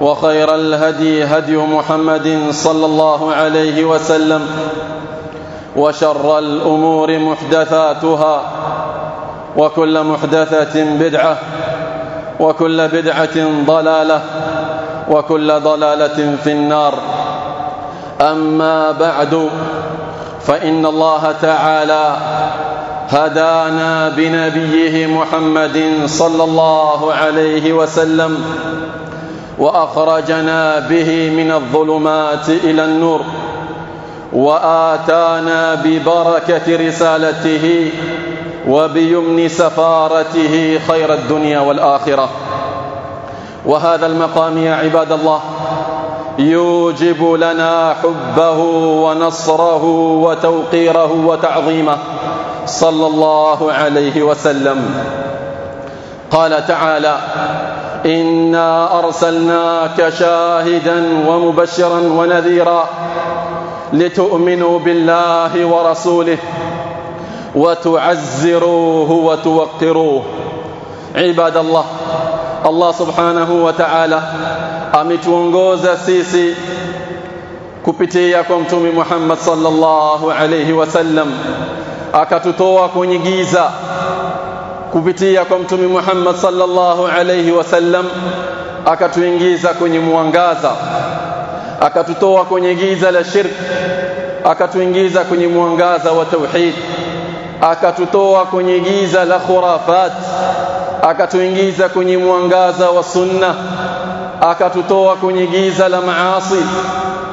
وخير الهدي هدي محمد صلى الله عليه وسلم وشر الأمور محدثاتها وكل محدثة بدعة وكل بدعة ضلالة وكل ضلالة في النار. أما بعد فإن الله تعالى هدانا بنبيه محمد صلى الله عليه وسلم وأخرجنا به من الظلمات إلى النور وآتانا ببركة رسالته وبيمن سفارته خير الدنيا والآخرة. وهذا المقام يا عباد الله يوجب لنا حبه ونصره وتوقيره وتعظيمه. صلى الله عليه وسلم. قال تعالى انا ارسلناك شاهدا ومبشرا ونذيرا لتؤمنوا بالله ورسوله وتعزروه وتوقروه. عباد الله الله سبحانه وتعالى امتوغوزا سيسي كبتياكم تومي محمد صلى الله عليه وسلم اكتتوى كوني جيزه kupitia kwa mtume Muhammad sallallahu alayhi wasallam akatuingiza kwenye mwangaza akatutoa kwenye giza la shirk akatuingiza kwenye mwangaza wa tauhid akatutoa kwenye giza la khurafat akatuingiza kwenye mwangaza wa sunna akatutoa kwenye giza la maasi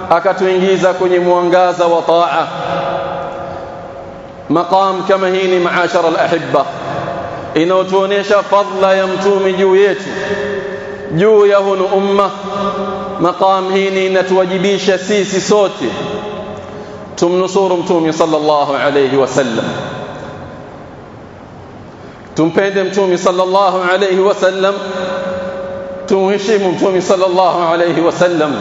akatuingiza kwenye mwangaza wa taa maqam kama hii ni maashara alahibba inayotuonesha fadla ya mtume juu yetu juu ya hunu umma maqam hii inatuwajibisha sisi sote tumnusuru mtume sallallahu alayhi wasallam tumpende mtume sallallahu alayhi wasallam tumheshimu mtume sallallahu alayhi wasallam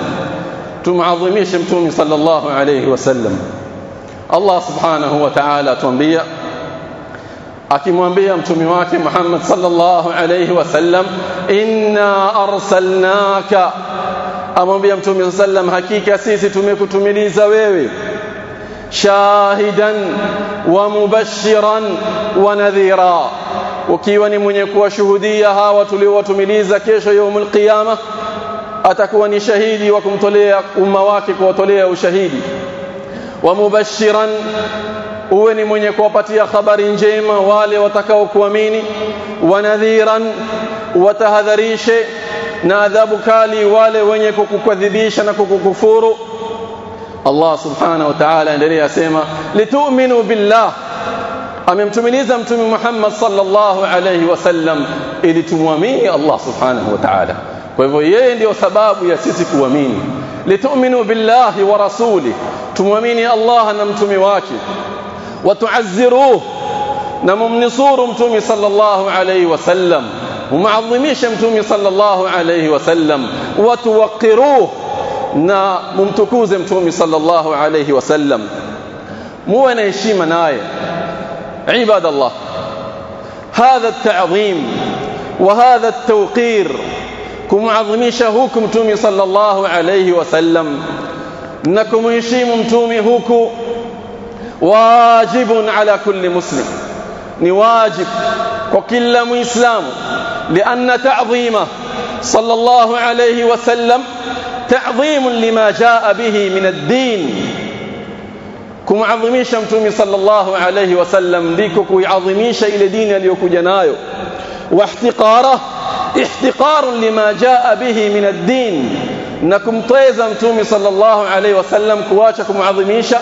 tumadhimishe mtume sallallahu alayhi wasallam Allah subhanahu wa ta'ala atuambia akimwambia mtume wake Muhammad sallallahu alayhi wasallam inna arsalnaka amwambia mtume sallam hakika sisi tumekutumiliza wewe shahidan wa mubashiran wa nadhira ukiwa ni mwenye kuwashuhudia hawa tuliowatumiliza kesho yaumul qiyama atakuwa ni shahidi wa kumtolea umma wake kuwatolea ushahidi wa mubashiran uwe ni mwenye kuwapatia habari njema wale watakao kuamini wa nadhiran watahadharishe na adhabu kali wale wenye kukukadhibisha na kukukufuru Allah subhanahu wa ta'ala endelea asema litu'minu billah amemtumiliza mtume Muhammad sallallahu alayhi wasallam ili tumwamini Allah subhanahu wa ta'ala kwa hivyo yeye ndio sababu ya sisi kuamini litu'minu billahi wa rasuli tumwamini Allah na mtume wake وتعزروه نمنصور متومي صلى الله عليه وسلم. ومعظميش متومي صلى الله عليه وسلم. وتوقروه. نممتكوز متومي صلى الله عليه وسلم. مو أنا يشيما ناية عباد الله. هذا التعظيم. وهذا التوقير. كم عظمي شهوكم تومي صلى الله عليه وسلم. نكم يشيم تومي هوكو. واجب على كل مسلم. ني واجب وكل مسلم لأن تعظيمه صلى الله عليه وسلم تعظيم لما جاء به من الدين. كم عظميش متومي صلى الله عليه وسلم ديكو كيعظميش إلى دين اليوكو نايو واحتقاره احتقار لما جاء به من الدين. نكم طيزا متومي صلى الله عليه وسلم كواشكم عظميشه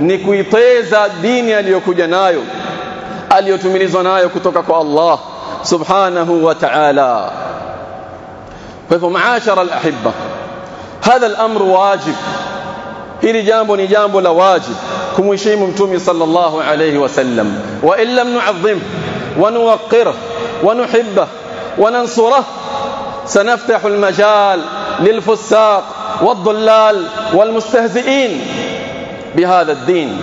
ni kuiteza dini aliyokuja nayo aliyotumilizwa nayo kutoka kwa Allah subhanahu wa ta'ala kwa hivyo maashara alahibba hadha al-amr wajib hili jambo ni jambo la wajib kumheshimu mtume sallallahu alaihi wasallam wa in lam nu'azzim wa nuwaqqirh wa nuhibbah وننصره سنفتح المجال للفساق والضلال والمستهزئين bihadha ad-din.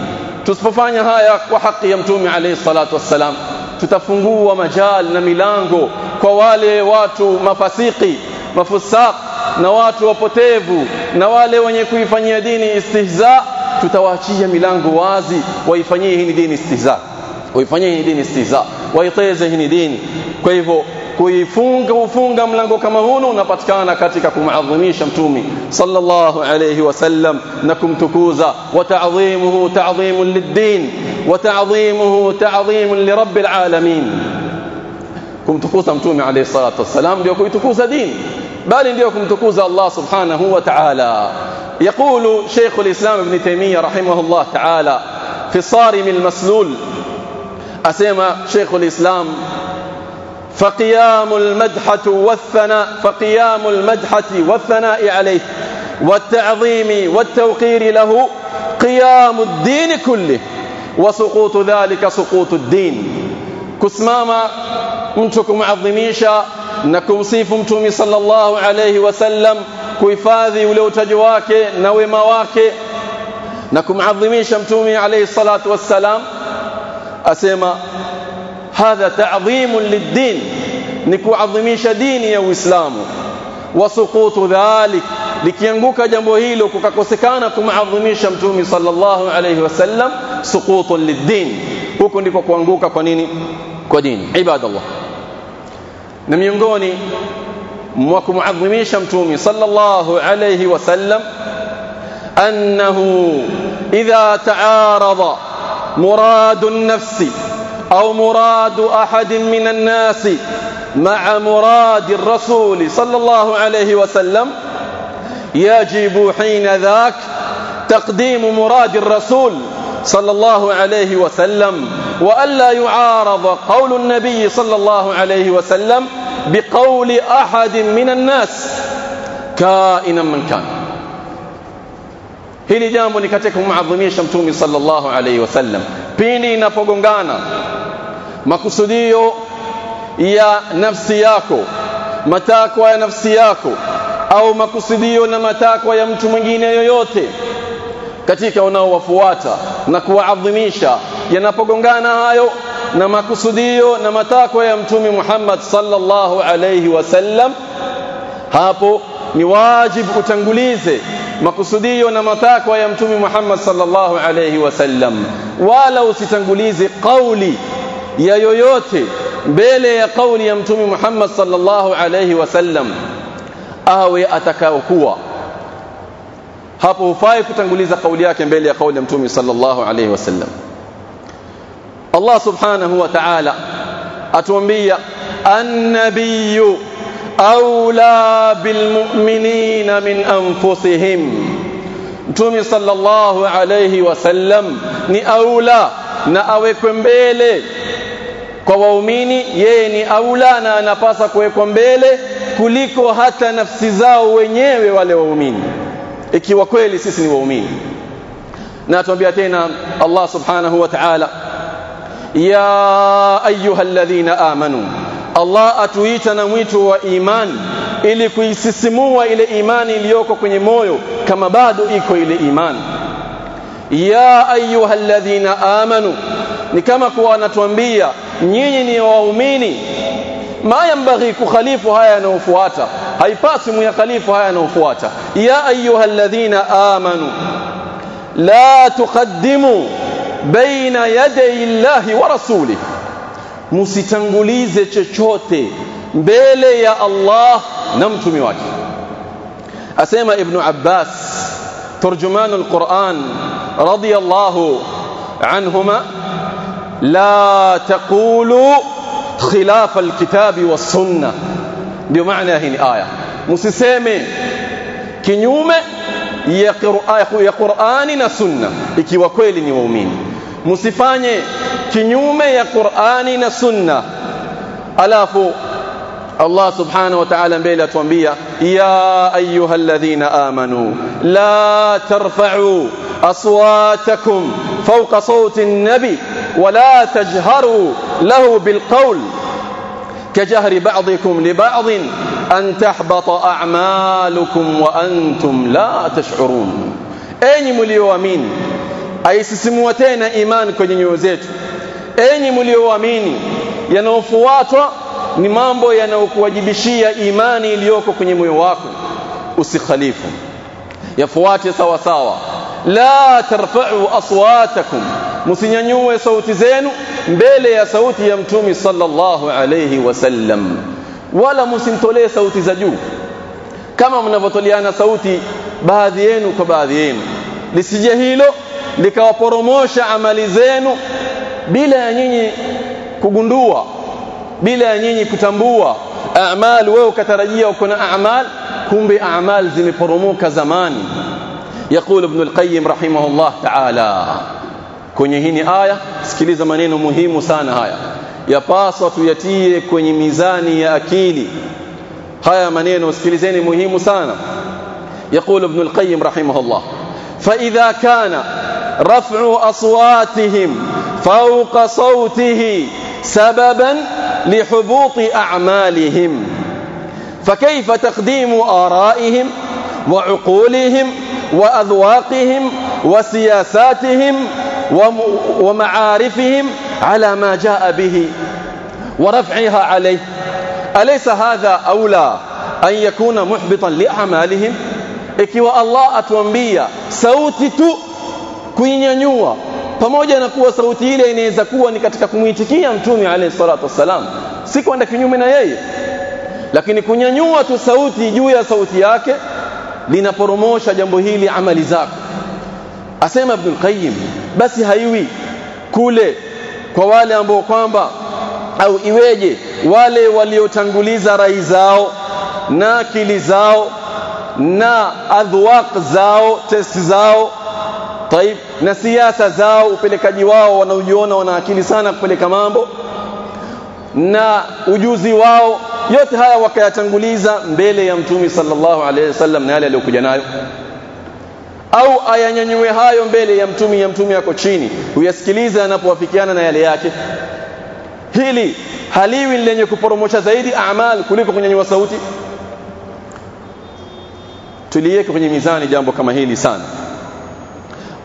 Tusipofanya haya kwa haki ya mtume alayhi salatu wassalam tutafungua majal na milango kwa wale watu mafasiki mafusaq na watu wapotevu na wale wenye kuifanyia dini istihza. Tutawaachia milango wazi waifanyie hii dini istihza. Waifanyie hii dini istihza. Waiteze hii dini. Kwa hivyo kuifunga ufunga mlango kama huno unapatikana katika kumadhimisha mtume sallallahu alayhi wasallam na kumtukuza wa ta'dhimuhu ta'dhimun lid-din wa ta'dhimuhu ta'dhimun li rabbil alamin kumtukuza mtume alayhi salatu wasallam ndio kuitukuza dini bali ndio kumtukuza Allah subhanahu wa ta'ala يقول شيخ الإسلام ابن تيمية رحمه الله تعالى في الصارم المسلول أسمى شيخ الإسلام فقيام المدحة والثناء فقيام المدحة والثناء عليه والتعظيم والتوقير له قيام الدين كله وسقوط ذلك سقوط الدين. كسماما أنتكم عظميشا نكم سيفمتم صلى الله عليه وسلم كيفاذي ولو تجواك نوي مواك نكم عظميشا عليه الصلاة والسلام. أسيما هذا تعظيم للدين. نكو عظمي شديني يا إسلام. وسقوط ذلك. لكيانبوك جمبهيلو كككوسكانكم عظمي شمتومي صلى الله عليه وسلم. سقوط للدين. كوكو نكو كوانبوك قنيني قدين عباد الله. نم ينقوني. مواكم عظمي شمتومي صلى الله عليه وسلم. أنه إذا تعارض مراد النفس مراد النفس أو مراد أحد من الناس مع مراد الرسول صلى الله عليه وسلم يجب حين ذاك تقديم مراد الرسول صلى الله عليه وسلم وألا يعارض قول النبي صلى الله عليه وسلم بقول أحد من الناس كائنا من كان. Hili jambo ni katika kumadhimisha mtume sallallahu alaihi wasallam pindi inapogongana makusudio ya nafsi yako matakwa ya nafsi yako au makusudio na matakwa ya mtu mwingine yoyote katika unaowafuata na kuwaadhimisha yanapogongana hayo na makusudio na matakwa ya mtume Muhammad sallallahu alayhi wasallam hapo ni wajibu utangulize makusudio na matakwa ya mtume Muhammad sallallahu alayhi wasallam wala usitangulize kauli ya yoyote mbele ya kauli ya mtume Muhammad sallallahu alayhi wasallam awe atakaokuwa hapo hufai kutanguliza kauli yake mbele ya kauli ya mtume sallallahu alayhi wasallam Allah subhanahu wa ta'ala atuambia an-nabiyyu أولى بالمؤمنين من أنفسهم mtume sallallahu alayhi wasallam ni aula na awekwe mbele kwa waumini yeye ni aula na anapasa kuwekwa mbele kuliko hata nafsi zao wenyewe wale waumini. Ikiwa kweli sisi ni waumini. Na tuambia tena Allah subhanahu wa ta'ala ya ayuha alladhina amanu Allah atuita na mwito wa imani ili kuisisimua ile imani iliyoko kwenye moyo kama bado iko ile imani. Ya ayuha alladhina amanu ni kama kuwa wanatuambia nyinyi ni waumini. ما ينبغي كخليفه هاي نوفواتا هاي باسم يا خليفه هاي نوفواتا يا ايها الذين امنوا لا تقدموا بين يدي الله ورسوله مسيتانغوليزي تشوتي مبيل يا الله نمتمي واجي اسيما ابن عباس ترجمان القران رضي الله عنهما لا تقولوا خلاف الكتاب والسنة بمعنى هنا آية مسسيمي kinyume ya ya Qur'ani na Sunna ikiwa kweli ni waumini msifanye kinyume ya Qur'ani na Sunna alafu Allah subhanahu wa ta'ala mbele atuambia ya ayyuhalladhina amanu la tarfa'u aswatakum fawqa sawti an-nabi ولا تجهروا له بالقول كجهر بعضكم لبعض أن تحبط أعمالكم وأنتم لا تشعرون. أين مليوامين أي سسموتين إيمان كنين يوزيت أين مليوامين ينوفوات نمامبو ينوكو وجبشي إيماني ليوكو كنين ميواكو أسخليف يفوات سوا سوا. لا ترفعوا أصواتكم. Msinyanyue sauti zenu mbele ya sauti ya mtumi sallallahu alayhi wasallam wala msimtolee sauti za juu kama mnavyotoleana sauti baadhi yenu kwa baadhi yenu lisije hilo likawaporomosha amali zenu bila ya nyinyi kugundua bila ya nyinyi kutambua a'mal wewe ukatarajia uko na a'mal kumbe a'mal zimeporomoka zamani يقول ابن القيم رحمه الله تعالى kwenye hii aya sikiliza maneno muhimu sana haya yapaswa tuyatie kwenye mizani ya akili haya maneno sikilizeni muhimu sana يقول ابن القيم رحمه الله فإذا كان رفع أصواتهم فوق صوته سببا لحبوط أعمالهم فكيف تقديم آرائهم وعقولهم وأذواقهم وسياساتهم ومعارفهم على ما جاء به ورفعها عليه أليس هذا أولى أن يكون محبطا لأعمالهم ikiwa Allah atuambia sauti tu kuinyanyua pamoja na kuwa sauti ile inaweza kuwa ni katika kumuitikia mtume alayhi salatu wassalam si kwenda kinyume na yeye lakini kunyanyua tu sauti juu ya sauti yake linaporomosha jambo hili amali zako asema Ibn Qayyim basi haiwi kule kwa wale ambao kwamba au iweje wale waliotanguliza rai zao na akili zao na adhwaq zao testi zao taib na siasa zao upelekaji wao wanaojiona wana akili sana kupeleka mambo na ujuzi wao yote haya wakayatanguliza mbele ya mtume sallallahu alaihi wasallam na yale aliyokuja nayo. Au ayanyanyue hayo mbele ya mtume ya mtume yako chini uyasikilize anapowafikiana na yale yake hili haliwi lenye kuporomosha zaidi amal kuliko kunyanyua sauti tuliweke kwenye mizani jambo kama hili sana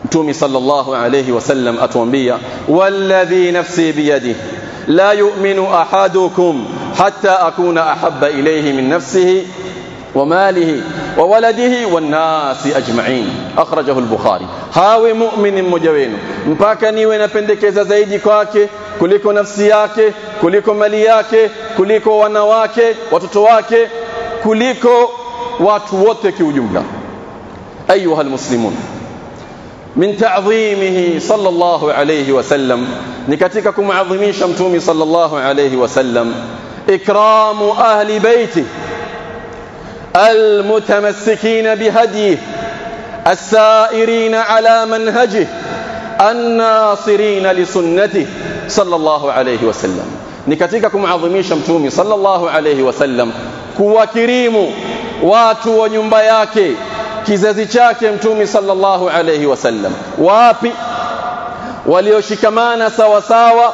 mtume sallallahu alayhi wasallam atuambia walladhi nafsi biyadihi la yu'minu ahadukum hatta akuna ahabba ilayhi min nafsihi وماله وولده والناس أجمعين. أخرجه البخاري. هاوي مؤمن مجوين. مباكا ونapendekeza zaidi kwake kuliko nafsi yake kuliko mali yake kuliko wanawake watoto wake kuliko watu أيها المسلمون من تعظيمه صلى الله عليه وسلم نكاتيكا كمعظميشا شمتومي صلى الله عليه وسلم إكرام أهل بيته المتمسكين بهديه السائرين على منهجه الناصرين لسنته صلى الله عليه وسلم. نكتككم عظمي شمتومي صلى الله عليه وسلم. كوا كريم واتو ونمباياك كزازي شاكي متومي صلى الله عليه وسلم. وابي وليوشكمان سوا سوا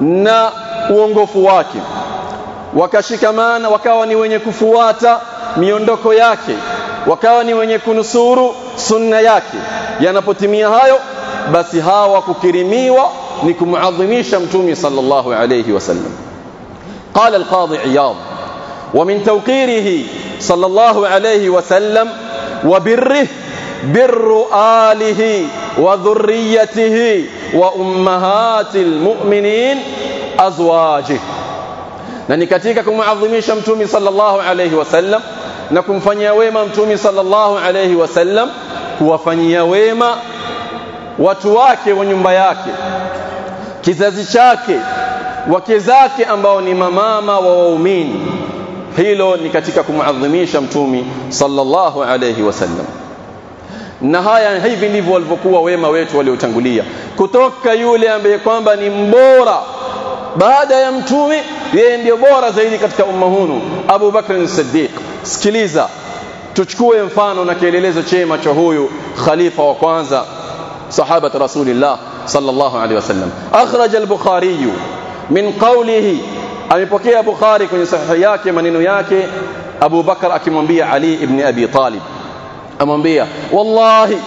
نا وانغفواكي wakashikamana wakawa ni wenye kufuata miondoko yake wakawa ni wenye kunusuru sunna yake yanapotimia hayo basi hawa kukirimiwa ni kumuadhimisha mtume sallallahu alayhi wasallam قال القاضي عياض ومن توقيره صلى الله عليه وسلم وبره بر آله وذريته وأمهات المؤمنين أزواجه na ni katika kumuadhimisha mtume sallallahu alayhi wasallam na kumfanyia wema mtume sallallahu alayhi wasallam kuwafanyia wema watu wake wa nyumba yake kizazi chake wake zake ambao ni mamama wa waumini. Hilo ni katika kumuadhimisha mtume sallallahu alayhi wasallam na haya hivi ndivyo walivyokuwa wema wetu waliotangulia. Kutoka yule ambaye kwamba ni mbora baada ya mtume yeye ndio bora zaidi katika umma hunu Abu Bakr as-Siddiq sikiliza tuchukue mfano na kielelezo chema cha huyu khalifa wa kwanza sahaba rasulillah sallallahu alaihi wasallam akhraj al-bukhari min qawlihi amepokea bukhari kwenye sahihi yake maneno yake Abu Bakar akimwambia Ali ibn Abi Talib amwambia wallahi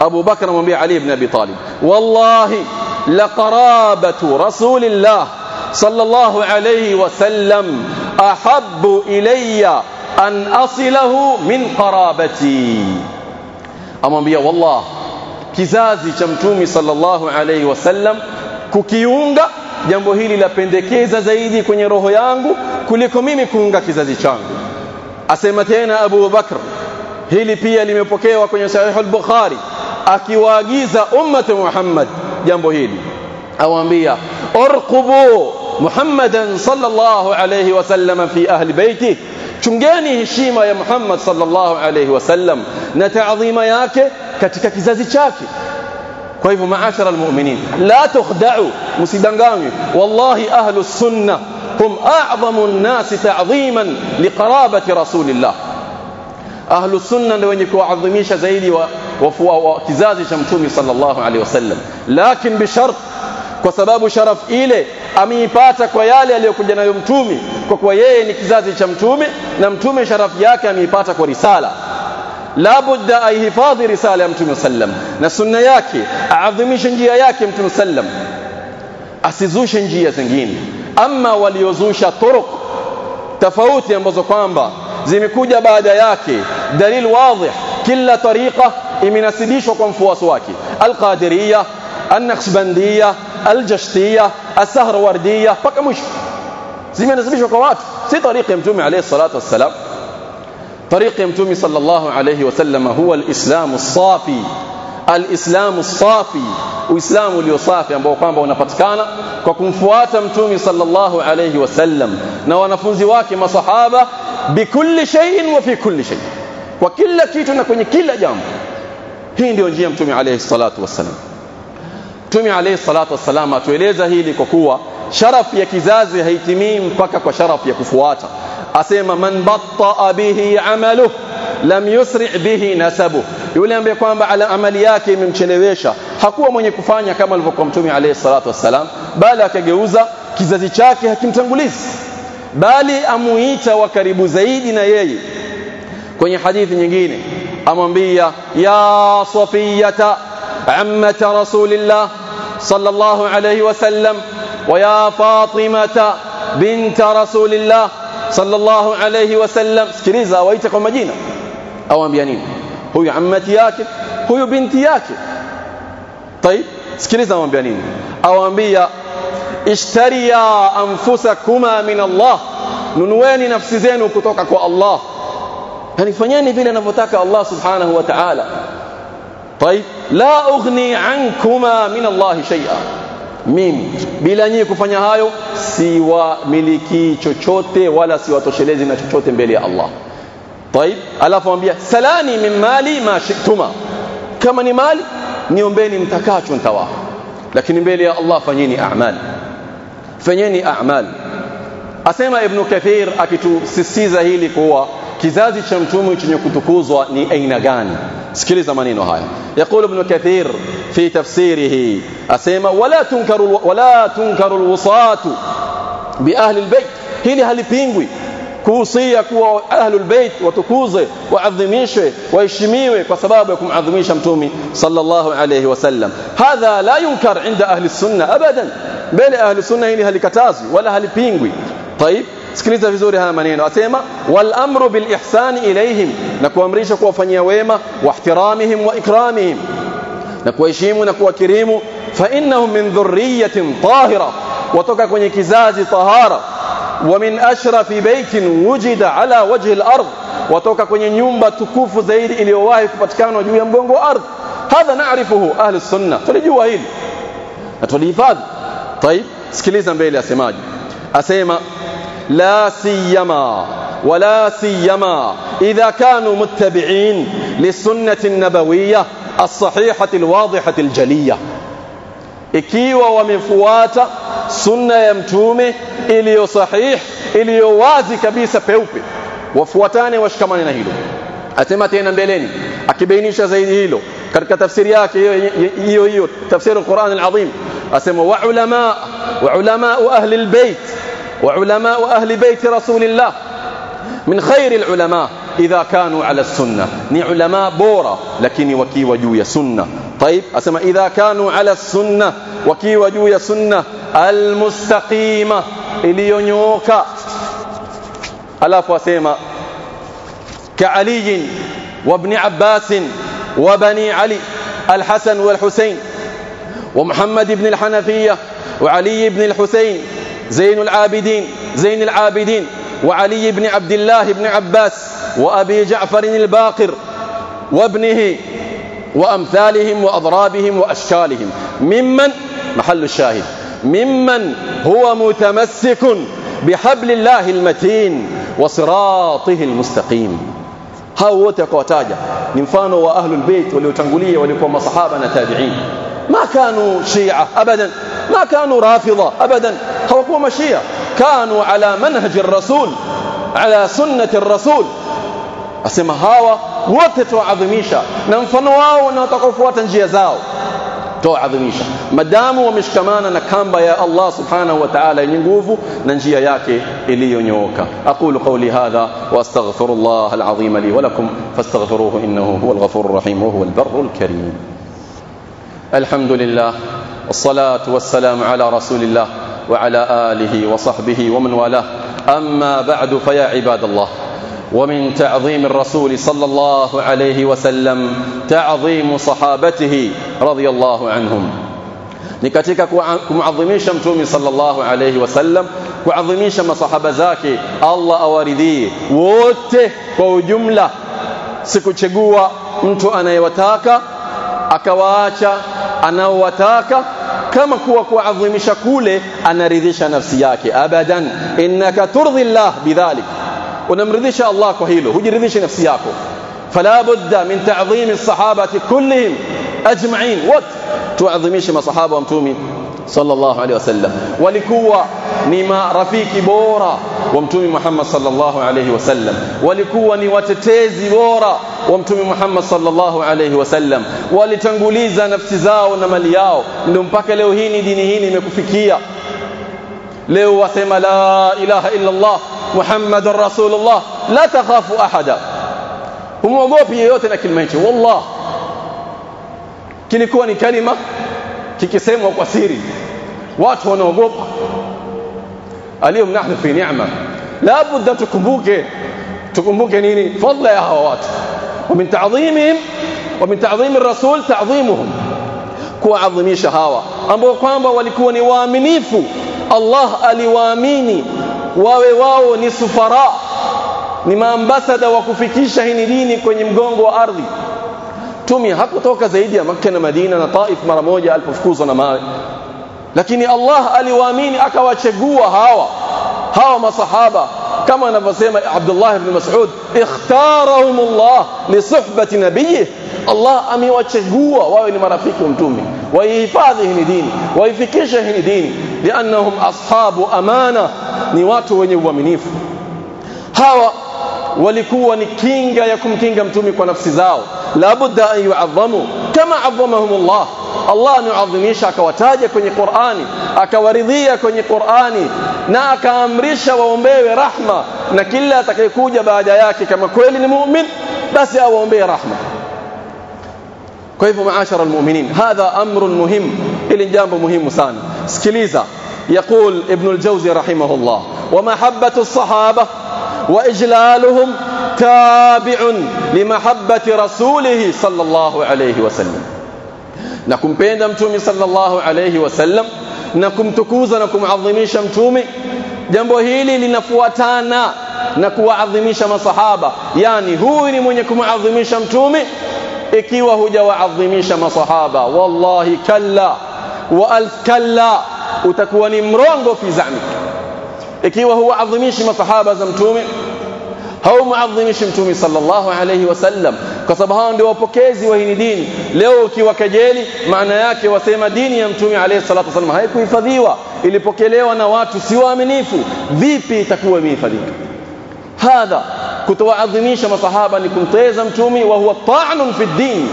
Abu Bakar amwambia Ali ibn Abi Talib wallahi laqarabatu rasulillah sallallahu alayhi wasallam ahabbu ilayya an asilahu min qarabati amwambia wallah kizazi cha mtumi sallallahu alayhi wasallam kukiunga jambo hili lapendekeza zaidi kwenye roho yangu kuliko mimi kuunga kizazi changu asema tena Abu Bakr hili pia limepokewa kwenye sahih al-Bukhari akiwaagiza ummati Muhammad jambo hili awaambia urqubu Muhammadan sallallahu alayhi wasallam fi ahli baiti chungeni heshima ya Muhammad sallallahu alayhi wasallam na taadhima yake katika kizazi chake kwa hivyo maashara almu'minin la tukhda'u msidanganywe wallahi ahlus sunnah hum a'zamu an-nas ta'dhiman liqarabati rasulillah ahlu sunna ndio wenye kuadhimisha zaidi wa, wa, wa kizazi cha mtume sallallahu alaihi wasallam lakini bishart kwa sababu sharaf ile ameipata kwa yale aliyokuja nayo mtume kwa kuwa yeye ni kizazi cha mtume na mtume sharafu yake ameipata kwa risala la budda aihifadhi risala ya mtume sallam na sunna yake aadhimishe njia yake mtume sallam asizushe njia zingine ama waliozusha turuq tofauti ambazo kwamba zimekuja baada yake dalil wadhih kila tariqa imenasibishwa kwa mfuasi wake alqadiriyya النقشبندية الجشتية السهروردية mpaka mwisho zimenasibishwa kwa watu si tariqa ya mtume alayhi salatu wassalam tariqa ya mtume sallallahu alayhi wasallam huwa alislamu safi alislamu safi uislamu ulio safi ambao kwamba unapatikana kwa kumfuata mtume sallallahu alayhi wasallam na wanafunzi wake masahaba bikulli shay'in wa fi kulli shay kwa kila kitu na kwenye kila jambo hii ndio njia mtume alayhi salatu wassalam. Mtume alayhi salatu wassalam atueleza hili kwa kuwa sharaf ya kizazi haitimii mpaka kwa sharaf ya kufuata. Asema man batta bihi amalu lam yusri bihi nasabu yule ambaye kwamba amali yake imemchelewesha hakuwa mwenye kufanya kama alivyokuwa mtume alayhi salatu wassalam bali akageuza kizazi chake hakimtangulizi bali amuita wa karibu zaidi na yeye. Kwenye hadithi nyingine amwambia ya safiyata عمة رسول الله صلى الله عليه وسلم ويا فاطمة بنت رسول الله صلى الله عليه وسلم sikiliza waita kwa majina awambia nini huyu ammati yake huyu binti yake طيب sikiliza awambia nini awambia ishtariya anfusakuma min Allah nunueni nafsi zenu kutoka kwa Allah yani fanyeni vile anavyotaka Allah subhanahu wa ta'ala طيب la ughni ankuma min Allah shay'a mimi bila nyinyi kufanya hayo siwamiliki chochote wala siwatoshelezi na chochote mbele ya Allah طيب alafu ambia salani min mali ma shiktuma kama ni mali niombeni mtakacho nitawapa lakini mbele ya Allah fanyeni a'mal fanyeni a'mal asema ibn kathir akitusisitiza hili kuwa kizazi cha mtume chenye kutukuzwa ni aina gani sikiliza maneno haya يقول ابن كثير في تفسيره أسيما ولا تنكر ولا تنكر الوصاة بأهل البيت هili halipingwi kuhusia kuwa ahlul bait watukuze waadhimishwe waheshimiwe kwa sababu ya kumadhimisha mtume sallallahu alayhi wasallam hadha la yunkar inda ahli sunna abadan mbele ahli sunna hili halikatazwi wala halipingwi طيب sikiliza vizuri haya maneno asema wal amru bil ihsani ilayhim na kuamrisha kuwafanyia wema wa ihtiramihim wa ikramihim na kuheshimu na kuwakirimu fa innahum min dhurriyyatin tahira watoka kwenye kizazi tahara wa min ashrafi baitin wujida ala wajhi al-ard watoka kwenye nyumba tukufu zaidi iliyowahi kupatikana juu ya mgongo wa ardhi hadha naarifuhu ahli sunna tulijua hili na tulihifadhi طيب sikiliza mbele asemaje asema لا سيما ولا سيما إذا كانوا متبعين للسنة النبوية الصحيحة الواضحة الجلية. إكيوا ومن فوات سنة يمتومي إلي صحيح إلي وازي كبيسة فيوبي. وفواتاني واشكمان نهيلو. أتمتين أمبليني أكبينيش زي نهيلو كرك ياك تفسير القرآن العظيم. أسموا وعلماء وعلماء أهل البيت. وعلماء أهل بيت رسول الله. من خير العلماء إذا كانوا على السنة. ني علماء بورا لكن وكي وجو سنة. طيب أسمى إذا كانوا على السنة وكي وجو سنة المستقيمة إلي نيوكا ألاف وسيمة كعلي وابن عباس وبني علي الحسن والحسين ومحمد بن الحنفية وعلي بن الحسين زين العابدين زين العابدين وعلي بن عبد الله بن عباس وأبي جعفر الباقر وابنه وأمثالهم وأضرابهم وأشكالهم. ممن؟ محل الشاهد. ممن هو متمسك بحبل الله المتين وصراطه المستقيم. hao wote akawataja ni mfano wa ahlul bait waliotangulia walikuwa masahaba na ma kanu shia abadan ما كانوا رافضة أبدا. توقوا مشية كانوا على منهج الرسول على سنة الرسول. أسمى هاوى وتتو عظميشا ننفنوا ونتقفوا تنجيزاو تو عظميشا مدام ومشكمانا نكامبا يا الله سبحانه وتعالى ينقوفوا ننجي ياك إلي نيوكا أقول قولي هذا وأستغفر الله العظيم لي ولكم فاستغفروه إنه هو الغفور الرحيم وهو البر الكريم. الحمد لله الصلاة والسلام على رسول الله وعلى آله وصحبه ومن والاه. أما بعد فيا عباد الله ومن تعظيم الرسول صلى الله عليه وسلم تعظيم صحابته رضي الله عنهم. نكتك كمعظميش متومي صلى الله عليه وسلم كعظميش ما صحب ذاك الله أورديه ووته وجملة سكتشقوا متو أنا يوتاك أكواتا أنا وتاكا kama kuwa kuadhimisha kule anaridhisha nafsi yake abadan innaka turdhi Allah bidhalik unamridhisha Allah kwa hilo hujiridhishi nafsi yako fala budda min ta'dhim as-sahabati kullihim أجمعين. وقت تعظميشي ما صحابة ومتومي صلى الله عليه وسلم. ولكوا نما رفيقي بورا. ومتومي محمد صلى الله عليه وسلم. ولكوا ني واتتزي بورا. ومتومي محمد صلى الله عليه وسلم. ولتغوليزا نفسي زاو ومالياو ndo mpaka leo hii ni dini hii nimekufikia leo wasema la ilaha illa allah muhammadur rasulullah la takhafu ahada umuogopi yeyote na kilima hicho kilikuwa ni kalima kikisemwa kwa siri. Watu wanaogopa. Aliyo nahnu fi ni'ma. La budda tukumbuke. Tukumbuke nini? Fadla ya hawa watu. Wa min ta'dhimihim wa min ta'dhim ar-rasul ta'dhimuhum kuadhimisha hawa. Ambao kwamba walikuwa ni waaminifu. Allah aliwaamini. Wawe wao ni sufara. Ni maambasada wa kufikisha hii dini kwenye mgongo wa ardhi. Tumi hakutoka zaidi ya Makka na Madina na Taif mara moja alipofukuzwa na mawe lakini Allah aliwaamini akawachagua hawa hawa masahaba kama anavyosema Abdullah ibn Mas'ud ikhtarahum Allah li suhbati nabiyih Allah amewachagua wawe ni marafiki wa mtume waihifadhi hii dini waifikishe hii dini liannahum ashabu amana ni watu wenye uaminifu hawa walikuwa ni kinga ya kumkinga mtume kwa nafsi zao la budda an yu'azzamu kama azzamahum Allah Allah amewadhimisha akawataja kwenye Qur'ani akawaridhia kwenye Qur'ani na akaamrisha waombewe rahma na kila atakayekuja baada yake kama kweli ni mu'min basi awaombee rahma kwa hivyo maashara almu'minin hadha amrun muhim ili jambo muhimu sana sikiliza يقول ابن الجوزي رحمه الله ومحبة الصحابة وإجلالهم تابع لمحبة رسوله صلى الله عليه وسلم. نكم بين دمتومي صلى الله عليه وسلم. نكم تكوزا نكم عظمي شمتومي جنبو هيلي لنفواتانا. نكو عظمي شم صحابة. يعني هو من يكم عظمي شمتومي إكي وهو جوا عظمي شم صحابة. والله كلا. وألف كلا. وتكوني مرونغو في زعمك. Ikiwa huwaadhimishi masahaba za mtume haumuadhimishi mtume sallallahu alayhi wasallam kwa sababu hao ndio wapokezi wa hii dini leo ukiwa kejeli maana yake wasema dini ya mtume alayhi salatu wasallam haikuhifadhiwa ilipokelewa na watu si waaminifu vipi itakuwa imehifadhika hadha kutowaadhimisha masahaba ni kumteza mtume wa huwa ta'nun fi din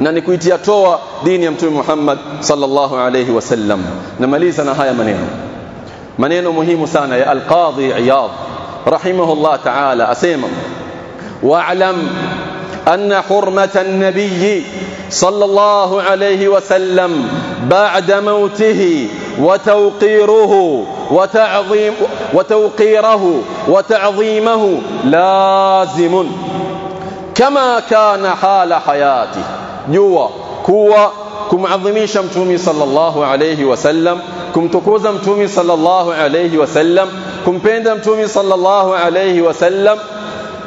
na ni kuitia toa dini ya mtume Muhammad sallallahu alayhi wasallam namaliza na haya maneno maneno muhimu sana ya al-Qadhi Iyad rahimahullah ta'ala asema wa'lam anna hurmata an-nabiy sallallahu alayhi wasallam ba'da mawtihi وتوقيره وتعظيم وتوقيره وتعظيمه لازم كما كان حال حياته جوا كوا kumadhimisha mtume sallallahu alayhi wasallam kumtukuza mtume sallallahu alayhi wasallam kumpenda mtume sallallahu alayhi wasallam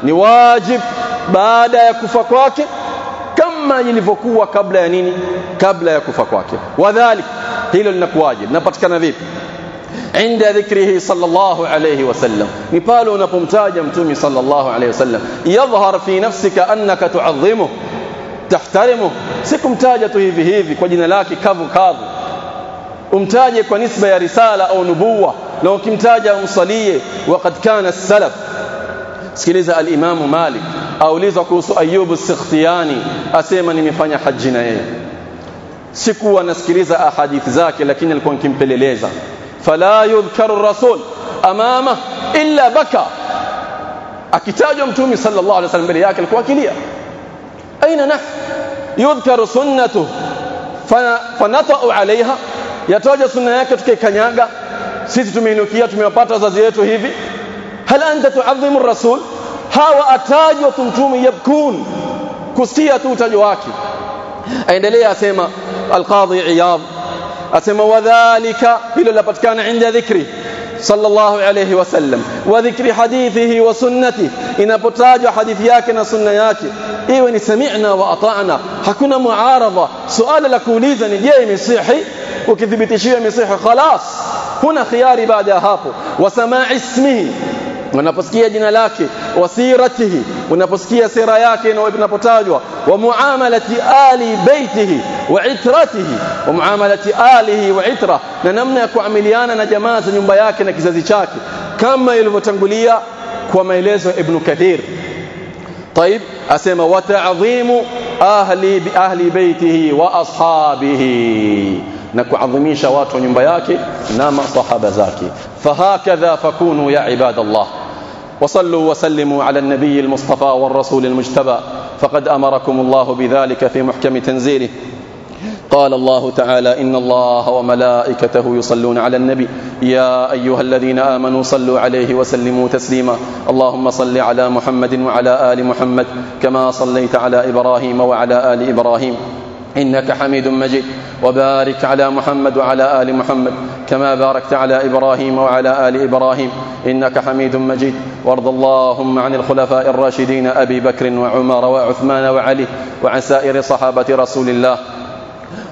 ni wajib baada ya kufa kwake kama ilivyokuwa kabla ya nini kabla ya kufa kwake wadhalik hilo linakuwaje linapatikana vipi عند ذكره صلى الله عليه وسلم pale unapomtaja mtume صلى الله عليه وسلم يظهر في نفسك انك تعظمه تحترمه tu hivi hivi kwa jina lake kavu kavu umtaje kwa nisba ya risala au nubuwa na ukimtaja umsalie waqad kana salaf sikiliza al-Imam Malik aulizwa kuhusu Ayyub as-Sikhtiyani asema nimefanya haji na yeye sikuwa nasikiliza ahadithi zake lakini alikuwa nikimpeleleza fala yudhkaru rasul amama illa baka akitajwa mtume sallallahu alaihi wasallam mbele yake alikuwa akilia aina nah yudhkaru sunnatu fanatau alaiha yatoja sunna yake tukaikanyaga sisi tumeinukia tumewapata wazazi wetu hivi hal anta tuadhimu rasul hawa atajwa tumtume yabkun kusikia tu utajo wake aendelea asema القاضي عياض أسمى وذلك إلى لبتكان عند ذكره صلى الله عليه وسلم وذكر حديثه وسنته إن بتاج حديثياك وسنياك إيواني سمعنا وأطعنا حكونا معارضة سؤال لكم ليزني ليه مسيحي وكذبت شيء مسيحي خلاص هنا خياري بعد هاكو وسماع اسمه unaposikia jina lake wasiratihi unaposikia sira yake na inapotajwa wa muamalati ali baitihi wa itratihi wa muamalati alihi wa itra na namna ya kuamiliana na jamaa za nyumba yake na kizazi chake kama ilivyotangulia kwa maelezo ya ibn kathir طيب اسمع وتعظيم أهلي باهل بيته واصحابه نكعظميش watu nyumba yake na masahaba zake فكونوا يا عباد الله وصلوا وسلموا على النبي المصطفى والرسول المجتبى. فقد أمركم الله بذلك في محكم تنزيله. قال الله تعالى إن الله وملائكته يصلون على النبي. يا أيها الذين آمنوا صلوا عليه وسلموا تسليما. اللهم صل على محمد وعلى آل محمد كما صليت على إبراهيم وعلى آل إبراهيم. إنك حميد مجيد. وبارك على محمد وعلى آل محمد كما باركت على إبراهيم وعلى آل إبراهيم. إنك حميد مجيد. وارض اللهم عن الخلفاء الراشدين أبي بكر وعمر وعثمان وعلي وعن سائر صحابة رسول الله.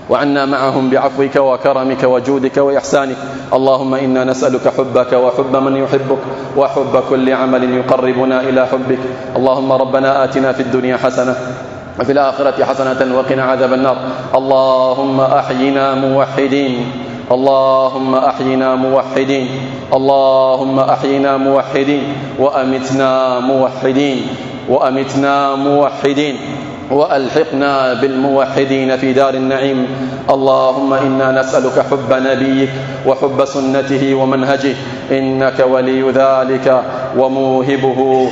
وعنا معهم بعفوك وكرمك وجودك وإحسانك. اللهم إنا نسألك حبك وحب من يحبك وحب كل عمل يقربنا إلى حبك. اللهم ربنا آتنا في الدنيا حسنة وفي الآخرة حسنة وقنا عذاب النار. اللهم أحينا موحدين. اللهم أحينا موحدين. اللهم أحينا موحدين. وأمتنا موحدين. وأمتنا موحدين. وألحقنا بالموحدين في دار النعيم. اللهم إنا نسألك حب نبيك وحب سنته ومنهجه. إنك ولي ذلك وموهبه